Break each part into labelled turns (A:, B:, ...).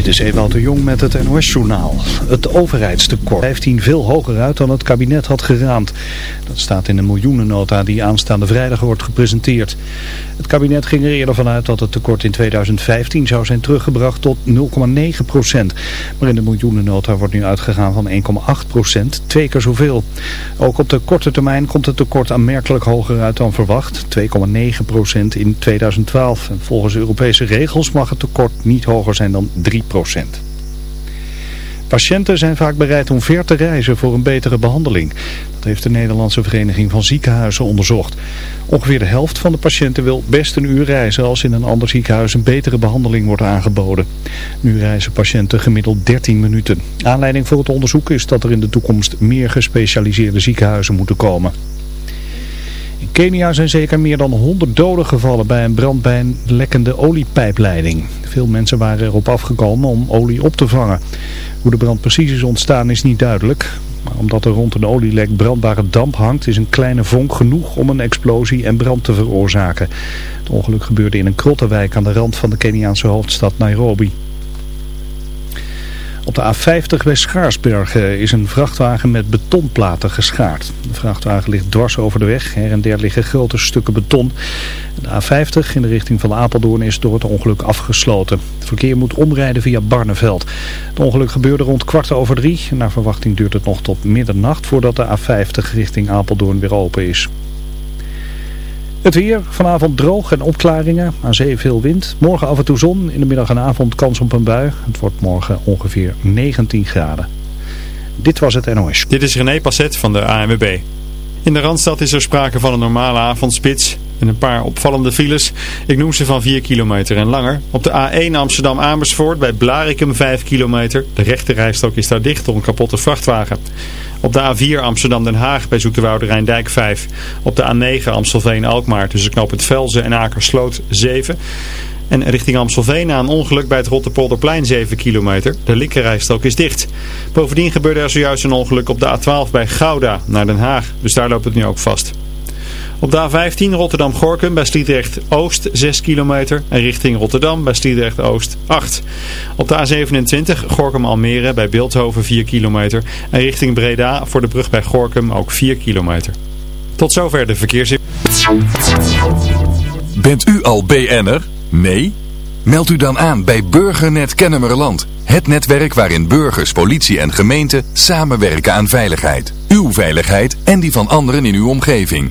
A: Dit is Ewout de Jong met het NOS-journaal. Het overheidstekort 15 veel hoger uit dan het kabinet had geraamd. Dat staat in de miljoenennota die aanstaande vrijdag wordt gepresenteerd. Het kabinet ging er eerder vanuit dat het tekort in 2015 zou zijn teruggebracht tot 0,9 procent. Maar in de miljoenennota wordt nu uitgegaan van 1,8 procent, twee keer zoveel. Ook op de korte termijn komt het tekort aanmerkelijk hoger uit dan verwacht. 2,9 procent in 2012. En volgens Europese regels mag het tekort niet hoger zijn dan 3 procent. Patiënten zijn vaak bereid om ver te reizen voor een betere behandeling. Dat heeft de Nederlandse Vereniging van Ziekenhuizen onderzocht. Ongeveer de helft van de patiënten wil best een uur reizen als in een ander ziekenhuis een betere behandeling wordt aangeboden. Nu reizen patiënten gemiddeld 13 minuten. Aanleiding voor het onderzoek is dat er in de toekomst meer gespecialiseerde ziekenhuizen moeten komen. In Kenia zijn zeker meer dan 100 doden gevallen bij een brand bij een lekkende oliepijpleiding. Veel mensen waren erop afgekomen om olie op te vangen. Hoe de brand precies is ontstaan is niet duidelijk. Maar omdat er rond een olielek brandbare damp hangt is een kleine vonk genoeg om een explosie en brand te veroorzaken. Het ongeluk gebeurde in een krottenwijk aan de rand van de Keniaanse hoofdstad Nairobi. Op de A50 bij Schaarsbergen is een vrachtwagen met betonplaten geschaard. De vrachtwagen ligt dwars over de weg. Her en der liggen grote stukken beton. De A50 in de richting van Apeldoorn is door het ongeluk afgesloten. Het verkeer moet omrijden via Barneveld. Het ongeluk gebeurde rond kwart over drie. Naar verwachting duurt het nog tot middernacht voordat de A50 richting Apeldoorn weer open is. Het weer, vanavond droog en opklaringen, aan zee veel wind. Morgen af en toe zon, in de middag en avond kans op een bui. Het wordt morgen ongeveer 19 graden. Dit was het NOS.
B: Dit is René Passet van de ANWB. In de Randstad is er sprake van een normale avondspits en een paar opvallende files. Ik noem ze van 4 kilometer en langer. Op de A1 Amsterdam-Amersfoort bij Blarikum 5 kilometer. De rechte rijstok is daar dicht door een kapotte vrachtwagen. Op de A4 Amsterdam-Den Haag bij Zoeterwoude Rijndijk 5. Op de A9 Amstelveen-Alkmaar tussen knooppunt Velzen en Akersloot 7. En richting Amstelveen na een ongeluk bij het Rotterpolderplein 7 kilometer. De linkerrijstrook is dicht. Bovendien gebeurde er zojuist een ongeluk op de A12 bij Gouda naar Den Haag. Dus daar loopt het nu ook vast. Op de A15 Rotterdam-Gorkum bij Sliedrecht-Oost 6 kilometer en richting Rotterdam bij Sliedrecht-Oost 8. Op de A27 Gorkum-Almere bij Beeldhoven 4 kilometer en richting Breda voor de brug bij Gorkum ook 4 kilometer. Tot zover de verkeersin.
C: Bent u al BN'er? Nee? Meld u dan aan bij Burgernet Kennemerland. Het netwerk waarin burgers, politie en gemeente samenwerken aan veiligheid. Uw veiligheid en die van anderen in uw omgeving.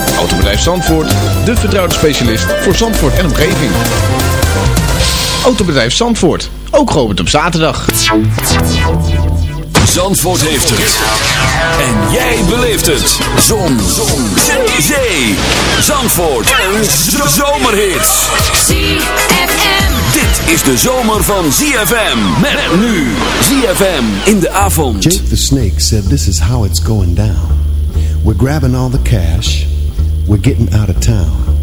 D: Autobedrijf Zandvoort, de vertrouwde specialist voor Zandvoort en omgeving. Autobedrijf Zandvoort, ook geopend op zaterdag.
C: Zandvoort heeft het. En jij beleeft het. Zon. Zon. Zee. Zee. Zandvoort. Een zomerhit.
E: ZFM.
C: Dit is de zomer van ZFM. Met nu. ZFM in de avond.
F: Jake the Snake said this is how it's going down. We're grabbing all the cash. We're getting out of town.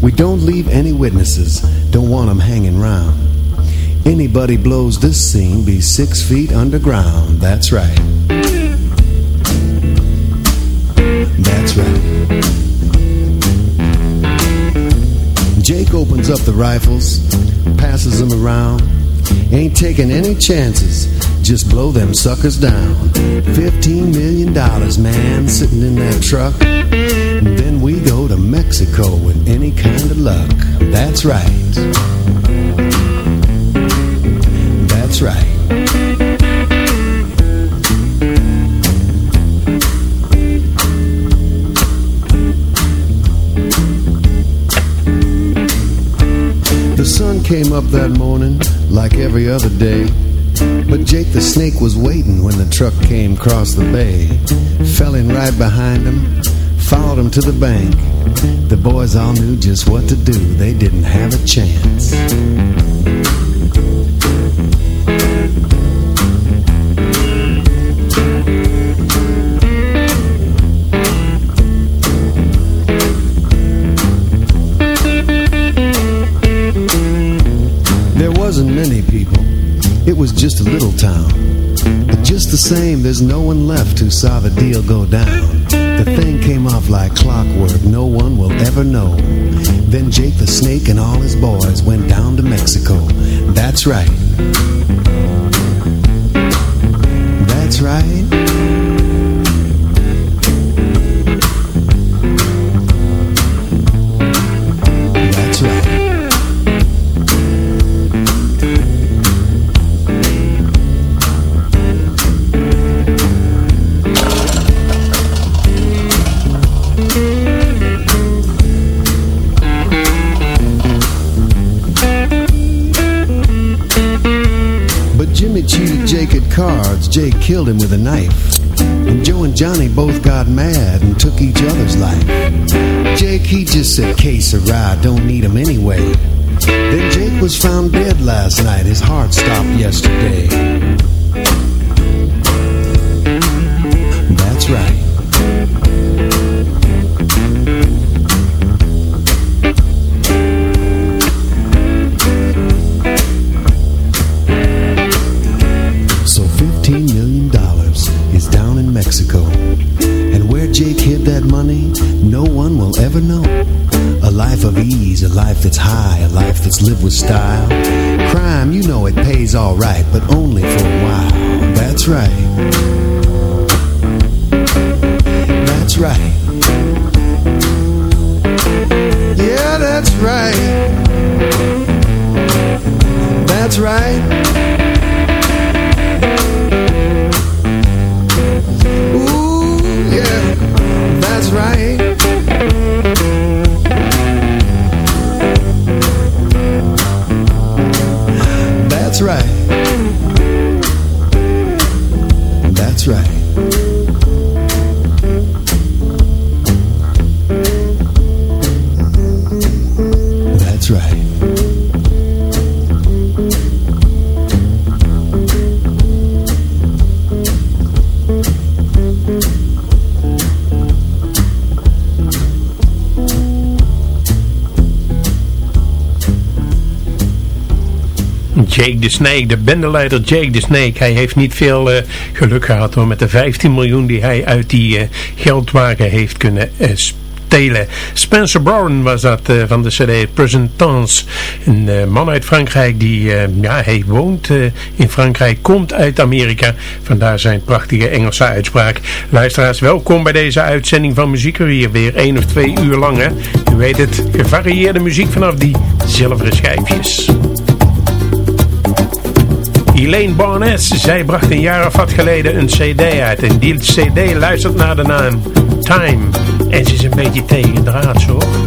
F: We don't leave any witnesses. Don't want them hanging round. Anybody blows this scene be six feet underground. That's right. That's right. Jake opens up the rifles, passes them around. Ain't taking any chances. Just blow them suckers down. Fifteen million dollars, man, sitting in that truck to Mexico with any kind of luck. That's right. That's right. The sun came up that morning like every other day. But Jake the Snake was waiting when the truck came across the bay. Fell in right behind him, followed him to the bank. The boys all knew just what to do, they didn't have a chance. There wasn't many people, it was just a little town. But just the same, there's no one left who saw the deal go down. The thing came off like clockwork, no one will ever know. Then Jake the Snake and all his boys went down to Mexico. That's right. That's right. Cards. Jake killed him with a knife. And Joe and Johnny both got mad and took each other's life. Jake, he just said, case a ride, don't need him anyway. Then Jake was found dead last night. His heart stopped yesterday. That's right. That's lived with style. Crime, you know it pays all right, but only for a while. That's right. That's right. Yeah, that's right. That's right.
G: Jake the Snake, de bendeleider Jake the Snake. Hij heeft niet veel eh, geluk gehad hoor, met de 15 miljoen die hij uit die eh, geldwagen heeft kunnen eh, stelen. Spencer Brown was dat van de CD Present Tense. Een man uit Frankrijk die, ja, hij woont in Frankrijk, komt uit Amerika. Vandaar zijn prachtige Engelse uitspraak. Luisteraars, welkom bij deze uitzending van Muziekurier. Weer één of twee uur lang. U weet het, gevarieerde muziek vanaf die zilveren schijfjes. Elaine Barnes, zij bracht een jaar of wat geleden een cd uit. En die cd luistert naar de naam Time. En ze is een beetje tegen draad hoor.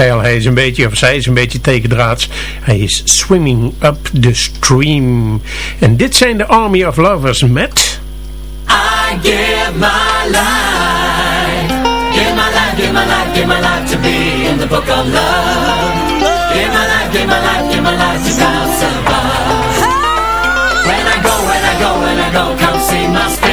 G: Zei hij is een beetje, of zij is een beetje tekendraads. Hij is swimming up the stream. En dit zijn de Army of Lovers met...
E: I give my life, give my life, give my life, give my life to be in the book of love. Give my life, give my life, give my life to clouds above. When I go, when I go, when I go, come see my spirit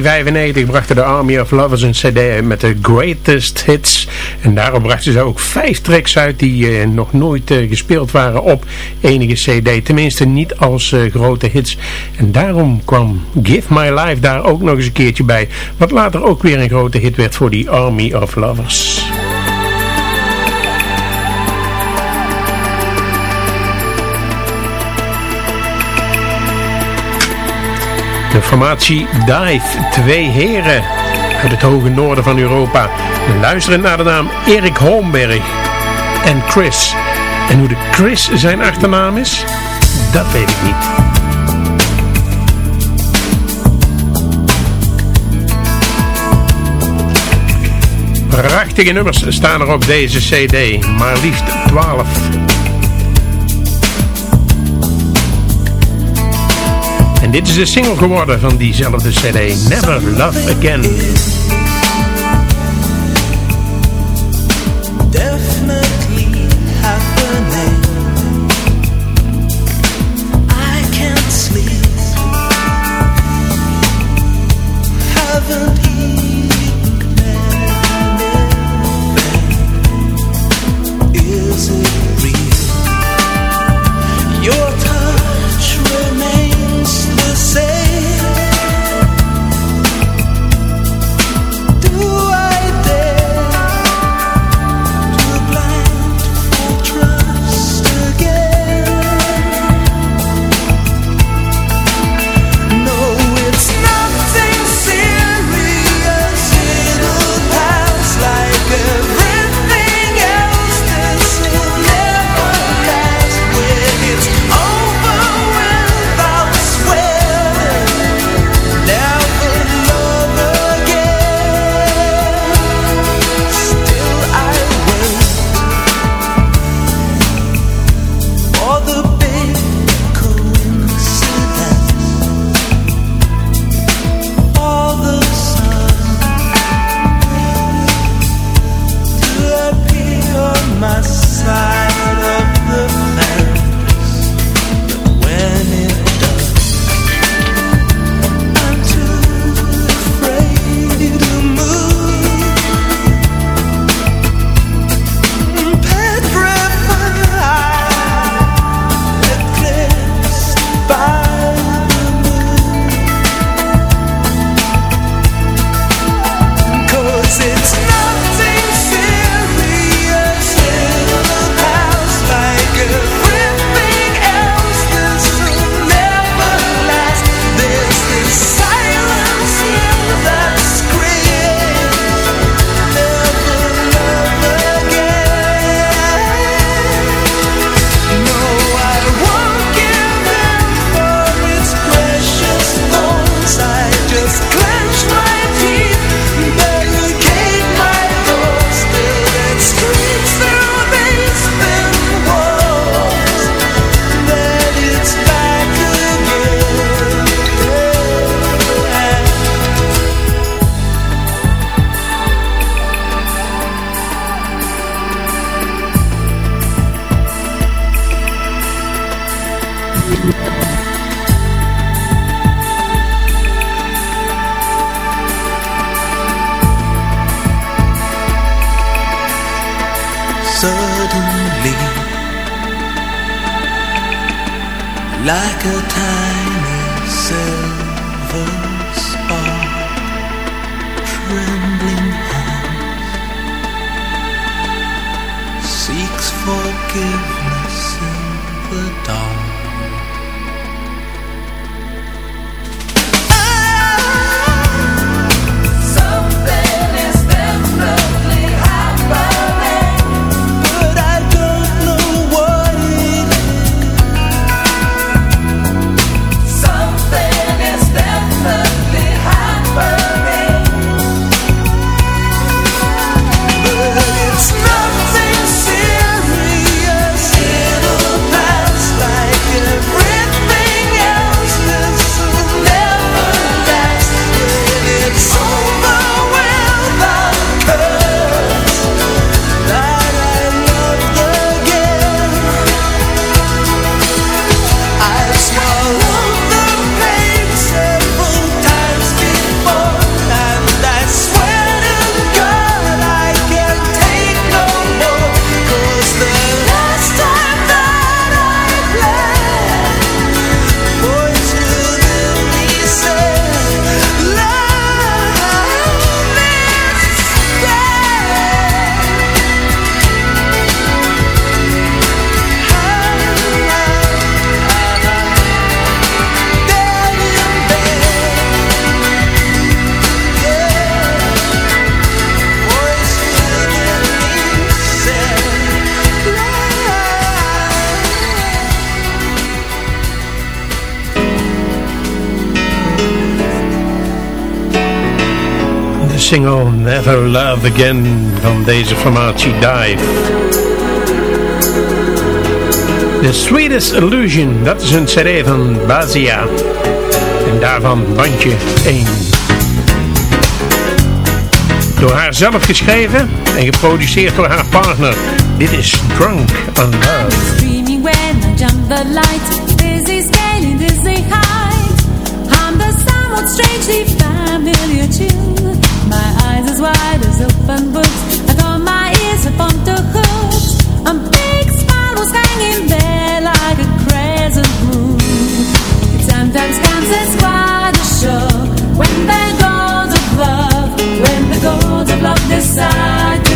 H: 1995 brachten de Army of Lovers een cd met de greatest hits. En daarop brachten ze ook vijf tracks uit die uh, nog nooit uh, gespeeld waren op enige cd. Tenminste niet als uh, grote hits. En daarom kwam Give My Life daar ook nog eens een keertje bij. Wat later ook weer een grote hit werd voor die Army of Lovers. De formatie Dive, twee heren uit het hoge noorden van Europa. Luisteren naar de naam Erik Holmberg en Chris. En hoe de Chris zijn achternaam is, dat weet ik niet. Prachtige nummers staan er op deze cd, maar liefst 12. Dit is de single geworden van diezelfde cd, Never Love Again.
G: single Never Love Again van deze formatie Dive. The Sweetest Illusion, dat is een serie van Bazia. En daarvan bandje 1. Door haar zelf geschreven en geproduceerd door haar partner. Dit is Drunk on Love.
I: strangely wide as open books. I thought my ears had bumped a hook. A big smile was hanging there like a crescent moon. It sometimes comes as quite a show when the gods of love, when the gods of love decide.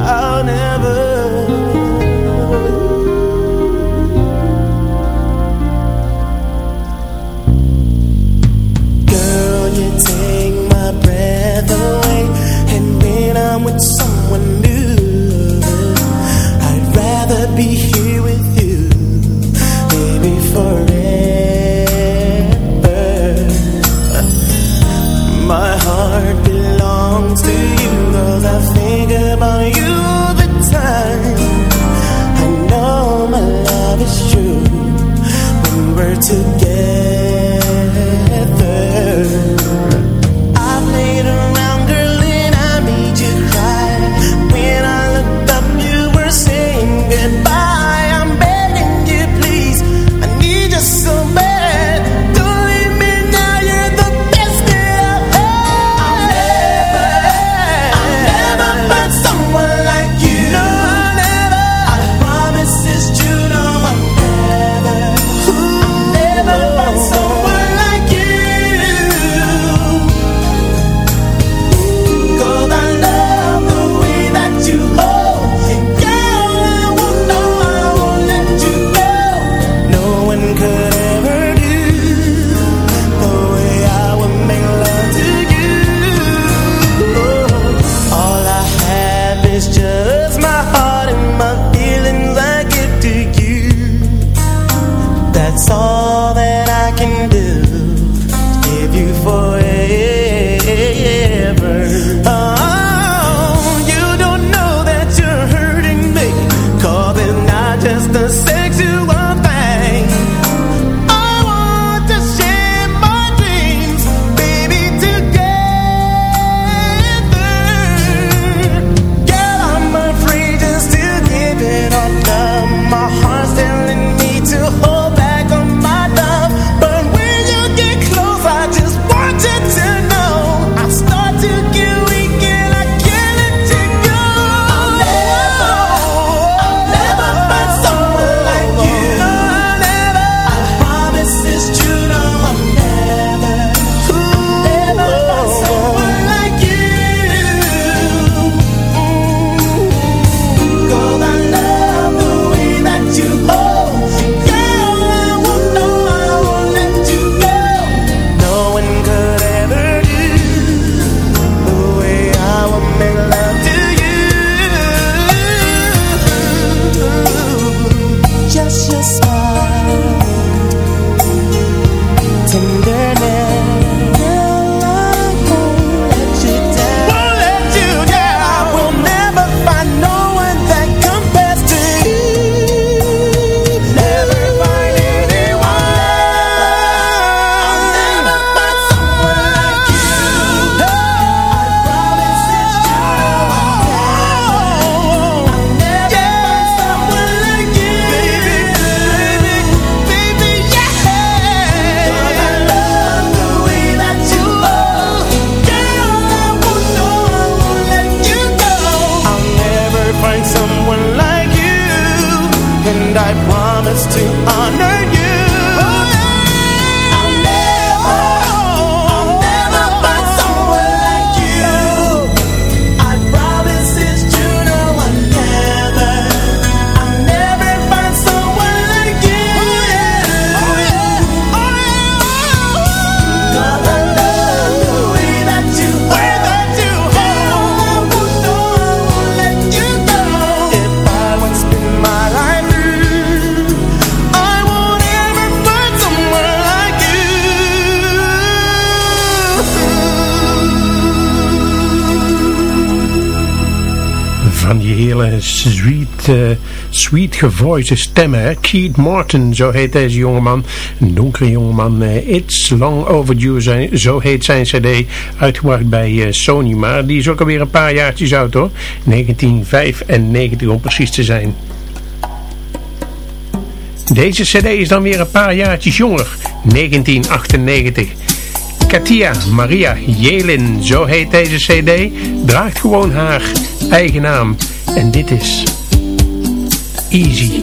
H: I'll never
J: sweet, uh, sweet gevoice stemmen. Keith Martin, zo heet deze jongeman. Een donkere jongeman. Eh. It's Long Overdue, zo heet zijn cd. Uitgebracht bij eh, Sony, maar die is ook alweer een paar jaartjes oud hoor. 1995 om precies te zijn. Deze cd is dan weer een paar jaartjes jonger. 1998. Katia Maria Jelin, zo heet deze cd, draagt gewoon haar eigen naam. En dit is Easy.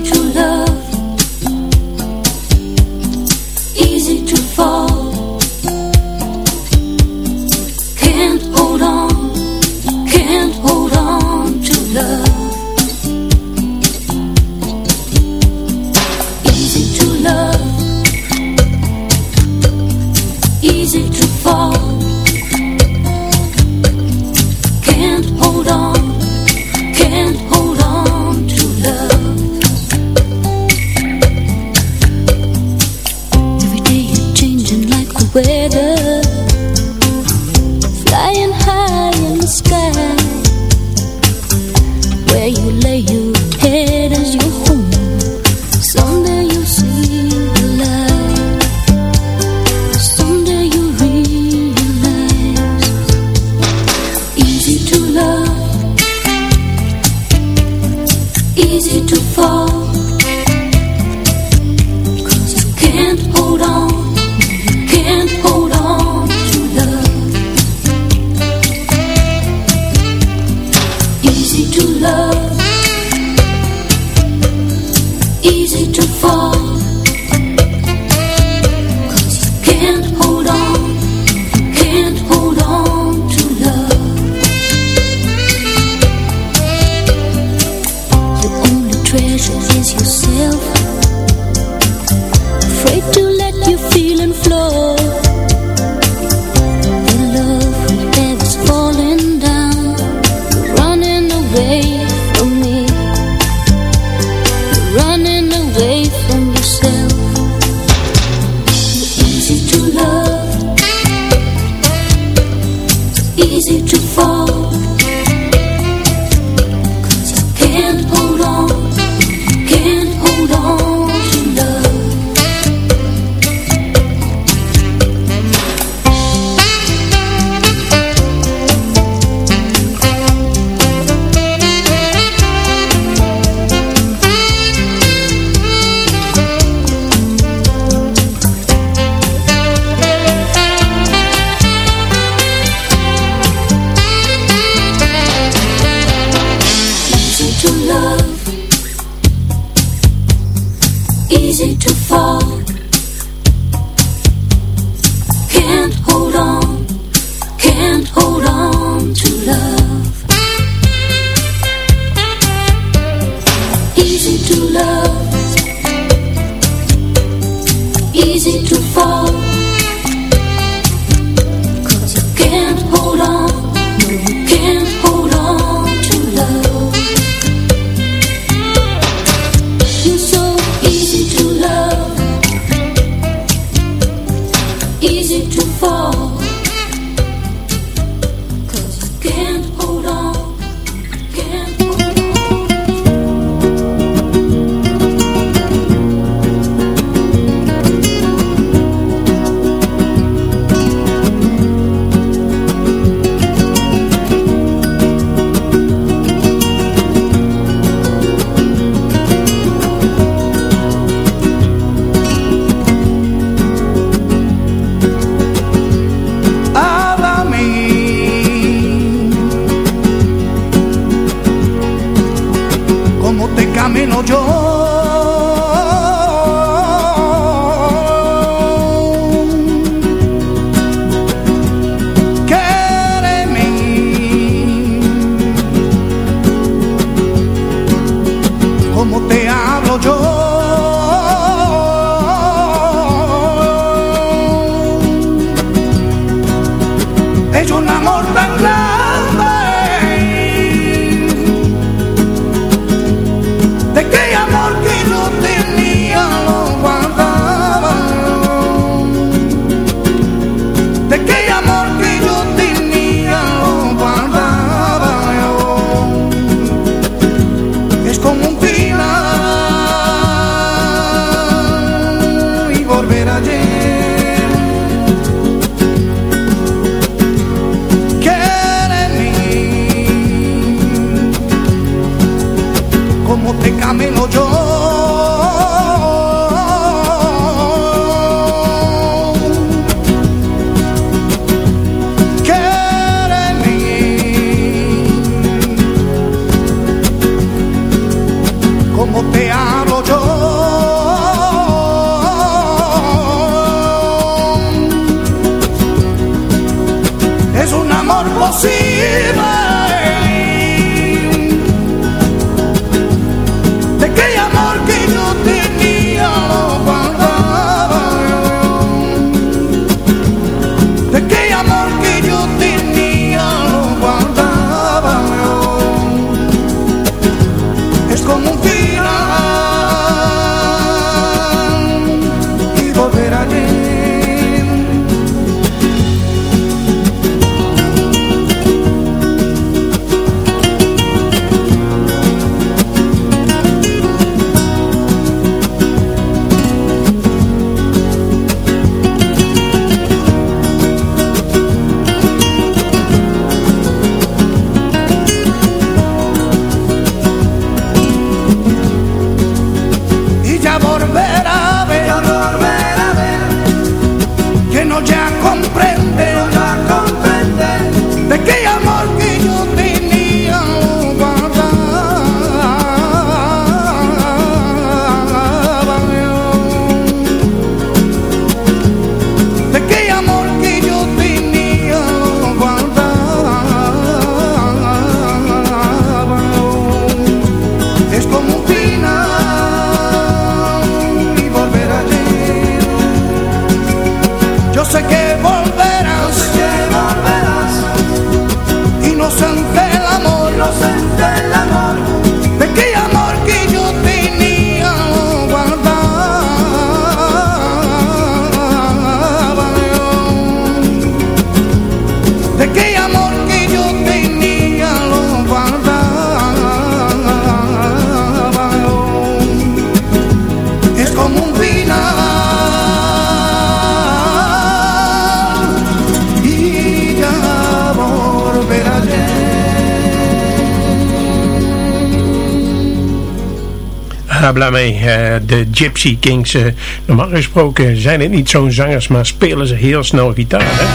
G: Ablamé, eh, de Gypsy Kings. Eh, normaal gesproken zijn het niet zo'n zangers, maar spelen ze heel snel gitaar. Hè?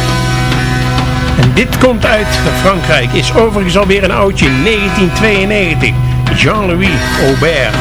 G: En dit komt uit Frankrijk, is overigens alweer een oudje, 1992. Jean-Louis Aubert.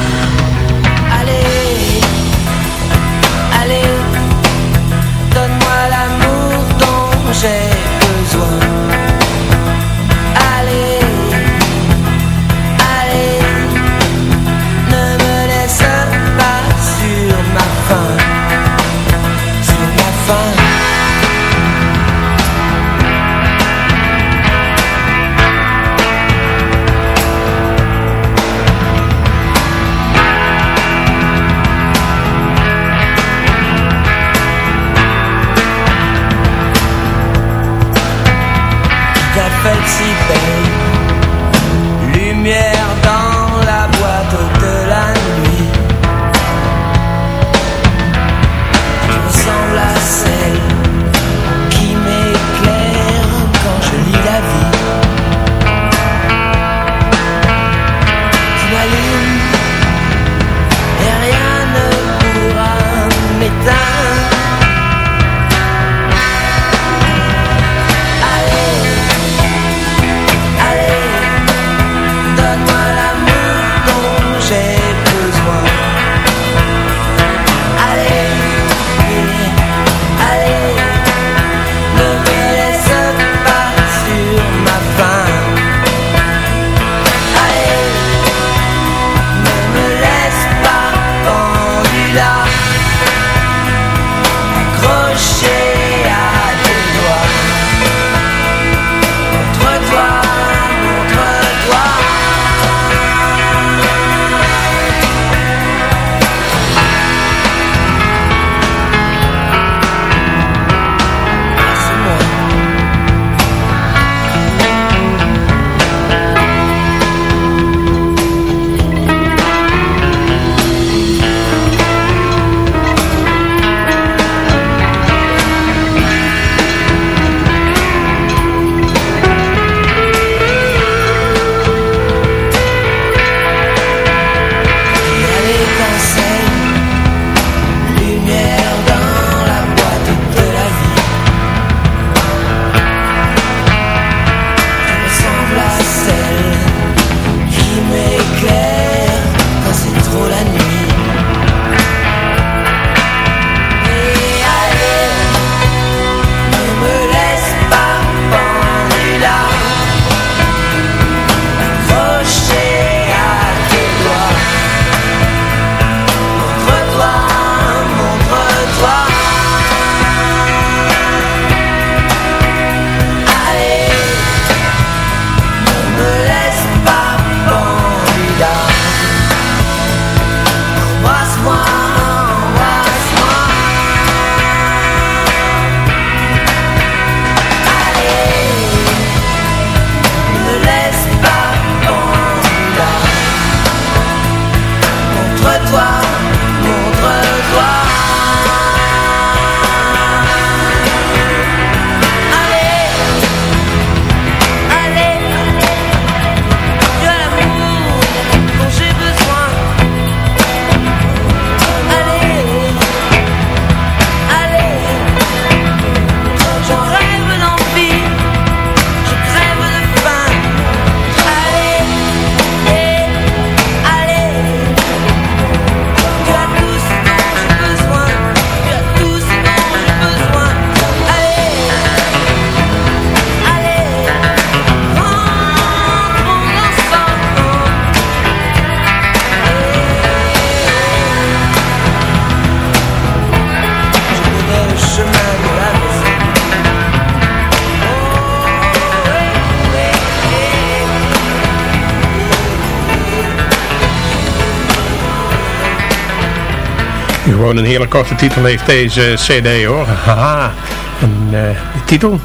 G: Hele korte titel heeft deze cd hoor. Haha. En eh, titel?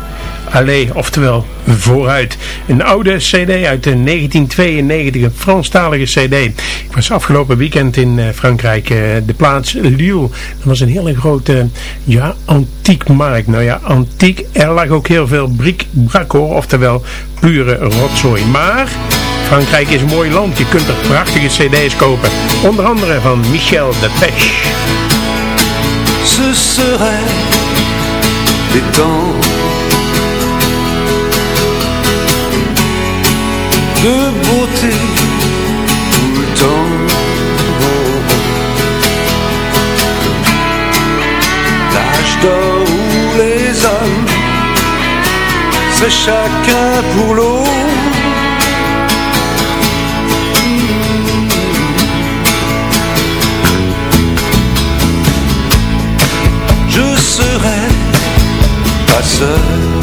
G: Allee, oftewel vooruit. Een oude cd uit de 1992, een Franstalige cd. Ik was afgelopen weekend in eh, Frankrijk, eh, de plaats Lille. Dat was een hele grote, ja, antiekmarkt. Nou ja, antiek. Er lag ook heel veel briek braco, oftewel pure rotzooi. Maar... Frankrijk is een mooi land. Je kunt er prachtige cd's kopen. Onder andere van Michel de Pêche.
K: Ce serait des temps de beauté tout le temps. L'âge d'or où les hommes, c'est chacun pour l'autre. Serai pas seul.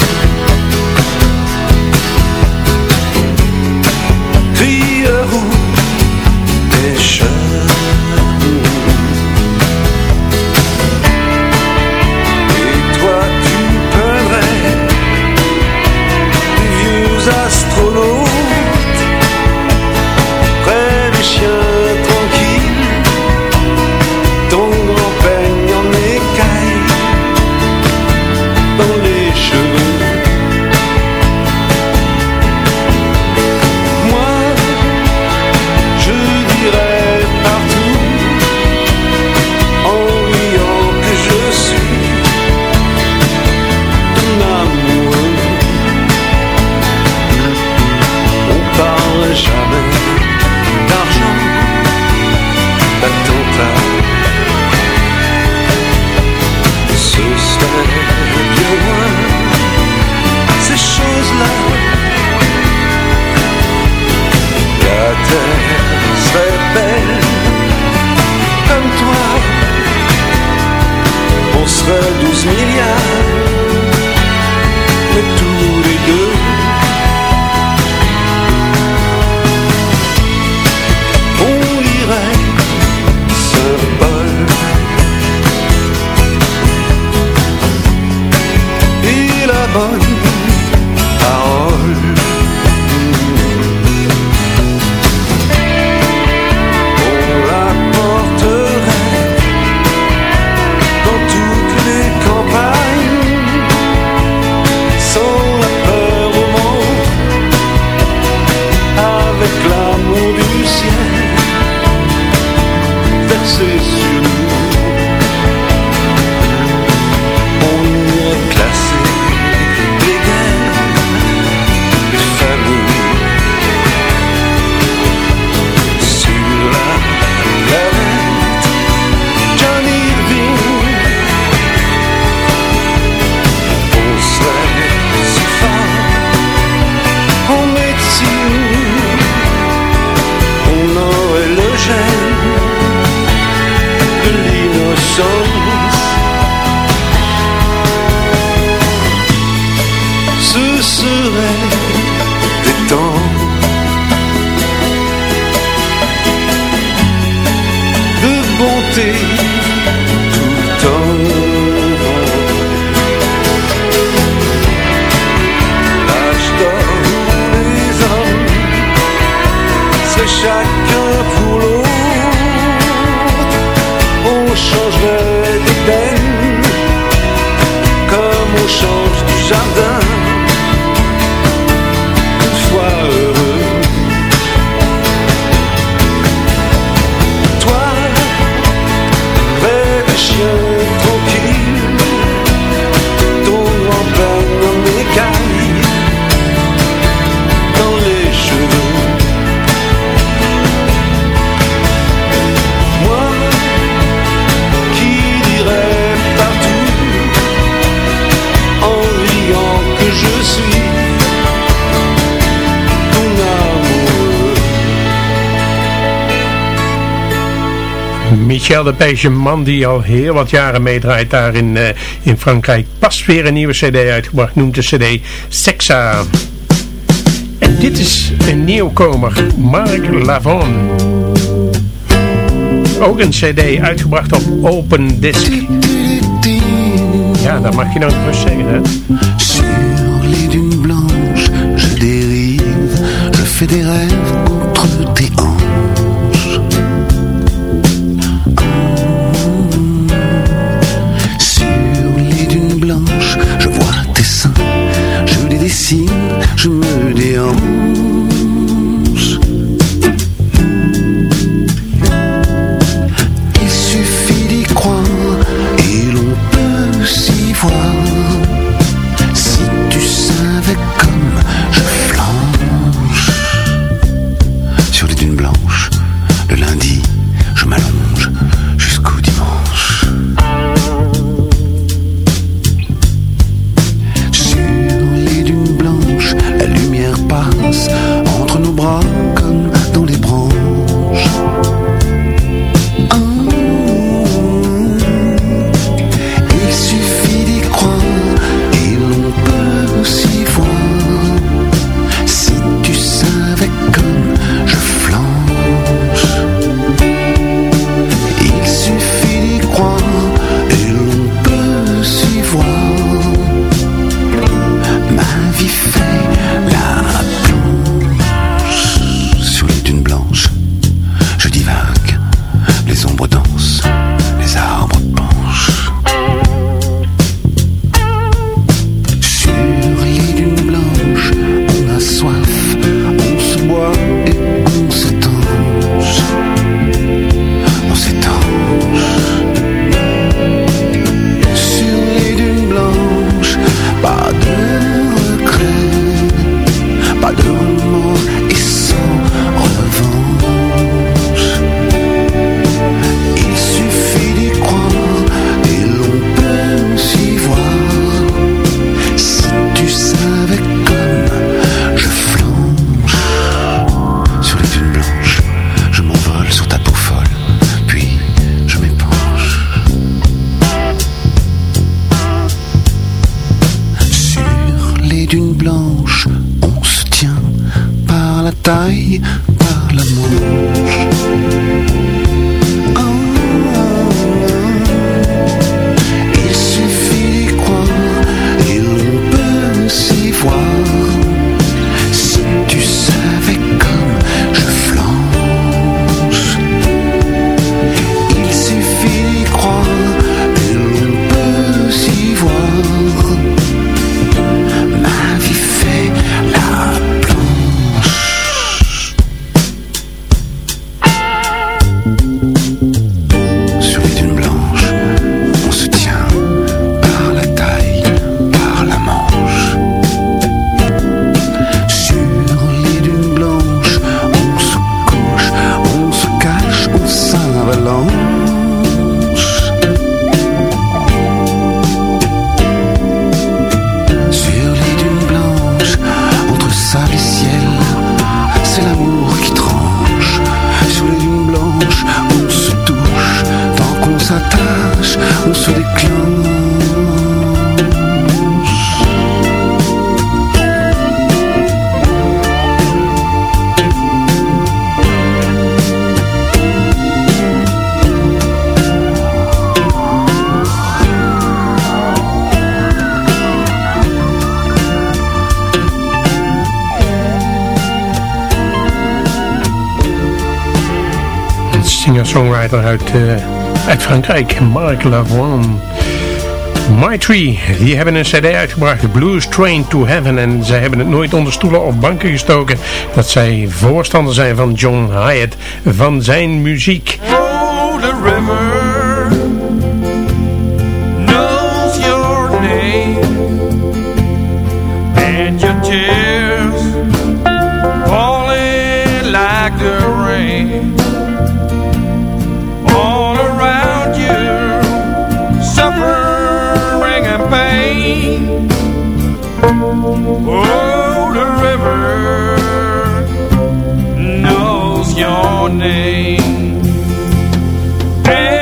K: Douze milliards, comme on change du jardin.
G: Michel de Page, man die al heel wat jaren meedraait daar in, eh, in Frankrijk. Pas weer een nieuwe cd uitgebracht, noemt de cd Sexa. En dit is een nieuwkomer, Marc Lavon.
L: Ook een cd uitgebracht op Open Disc. Ja, dat mag je nou rust zeggen, hè?
M: Sur les dunes blanches, je dérive, je fais des rêves contre tes hanches. je me
L: déroule. Vanuit uit, eh, uit Frankrijk, Marc Lavoine. My Tree, die hebben een cd uitgebracht, Blues Train to Heaven. En zij hebben het nooit onder stoelen of banken gestoken dat zij voorstander zijn van John Hyatt, van zijn muziek.
N: Oh, the river. your name.
G: Hey.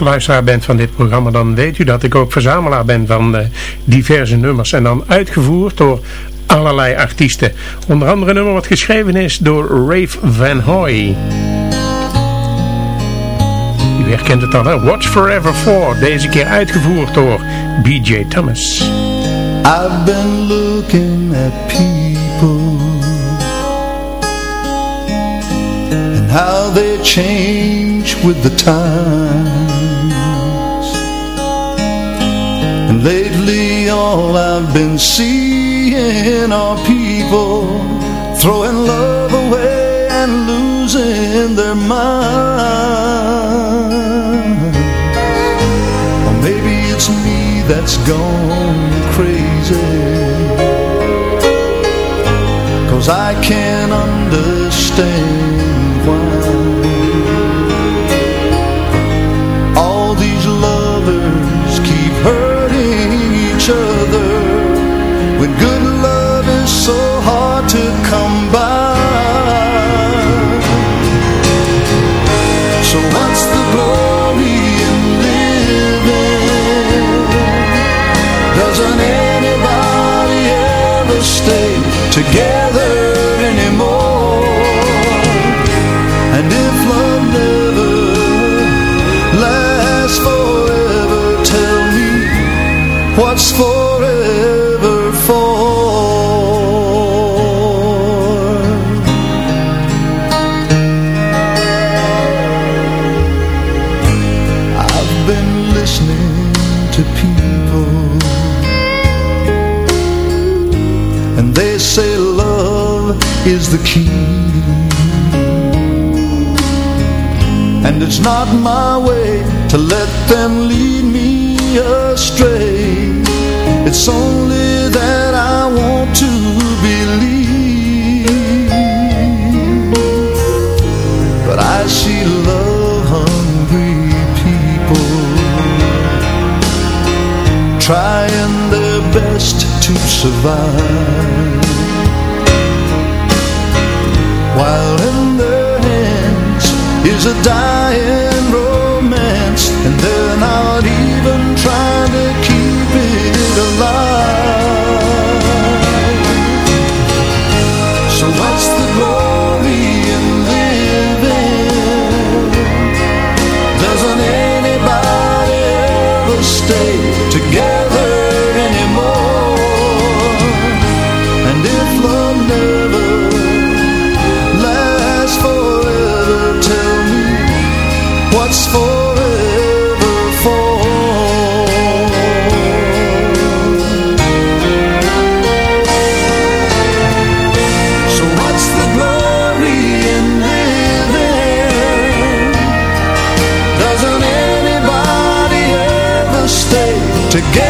G: Vaste luisteraar bent van dit programma, dan weet u dat ik ook verzamelaar ben van eh, diverse nummers. En dan uitgevoerd door allerlei artiesten. Onder andere nummer wat geschreven is door Rave Van Hoy. U herkent het al, hè? Watch Forever 4. Deze keer uitgevoerd door B.J. Thomas.
O: I've been looking at people and how they change with the times. And lately all I've been seeing are people throwing love away and losing their minds. Or maybe it's me that's gone crazy Cause I can't understand why together is the key. And it's not my way to let them lead me astray. It's only that I want to believe. But I see love-hungry people Trying their best to survive While in their hands is a dying together